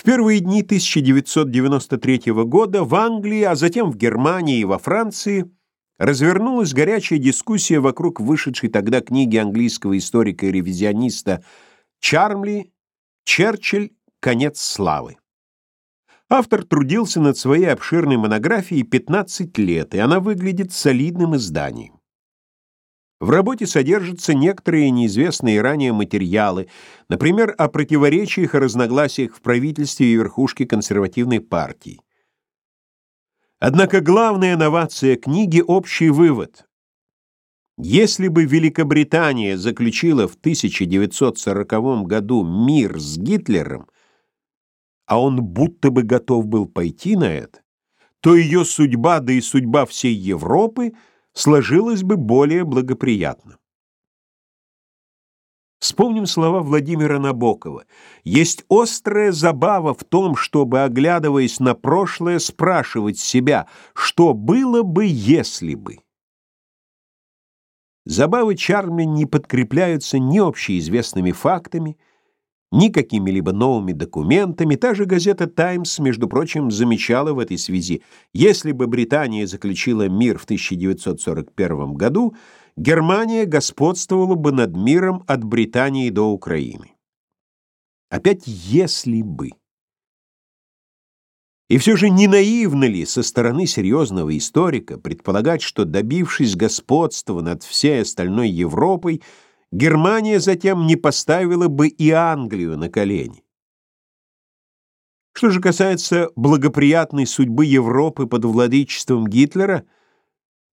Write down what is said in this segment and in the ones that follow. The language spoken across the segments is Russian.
В первые дни 1993 года в Англии, а затем в Германии и во Франции развернулась горячая дискуссия вокруг вышедшей тогда книги английского историка и ревизиониста Чармли «Черчилль. Конец славы». Автор трудился над своей обширной монографией 15 лет, и она выглядит солидным изданием. В работе содержатся некоторые неизвестные ранее материалы, например, о противоречиях и разногласиях в правительстве и верхушке консервативной партии. Однако главная новация книги — общий вывод. Если бы Великобритания заключила в 1940 году мир с Гитлером, а он будто бы готов был пойти на это, то ее судьба, да и судьба всей Европы — сложилось бы более благоприятно. Вспомним слова Владимира Набокова. Есть острая забава в том, чтобы, оглядываясь на прошлое, спрашивать себя, что было бы, если бы. Забавы Чарми не подкрепляются ни общеизвестными фактами, ни какими-либо новыми документами. Та же газета «Таймс», между прочим, замечала в этой связи, если бы Британия заключила мир в 1941 году, Германия господствовала бы над миром от Британии до Украины. Опять «если бы». И все же не наивно ли со стороны серьезного историка предполагать, что, добившись господства над всей остальной Европой, Германия затем не поставила бы и Англию на колени. Что же касается благоприятной судьбы Европы под владычеством Гитлера,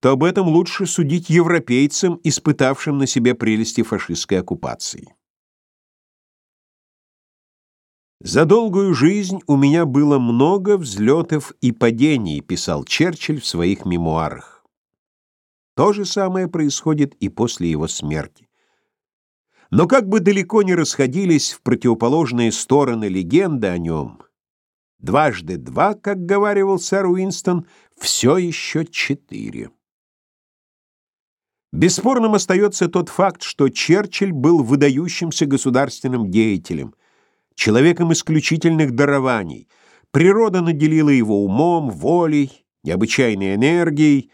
то об этом лучше судить европейцам, испытавшим на себе прелести фашистской оккупации. «За долгую жизнь у меня было много взлетов и падений», писал Черчилль в своих мемуарах. То же самое происходит и после его смерти. Но как бы далеко ни расходились в противоположные стороны легенды о нем, дважды два, как говаривал сэр Уинстон, все еще четыре. Бесспорным остается тот факт, что Черчилль был выдающимся государственным деятелем, человеком исключительных дарований. Природа наделила его умом, волей, необычайной энергией,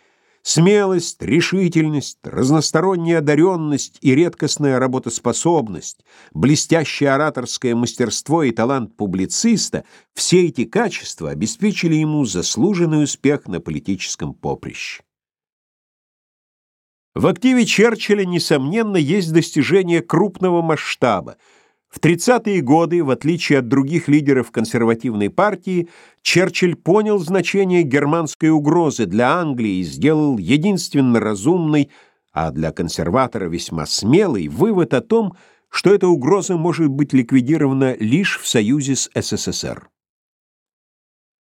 Смелость, решительность, разносторонняя одаренность и редкостная работоспособность, блестящее ораторское мастерство и талант публициста — все эти качества обеспечили ему заслуженный успех на политическом поприще. В активе Черчилля, несомненно, есть достижения крупного масштаба — в 30-е годы, в отличие от других лидеров консервативной партии, Черчилль понял значение германской угрозы для Англии и сделал единственно разумный, а для консерватора весьма смелый, вывод о том, что эта угроза может быть ликвидирована лишь в союзе с СССР.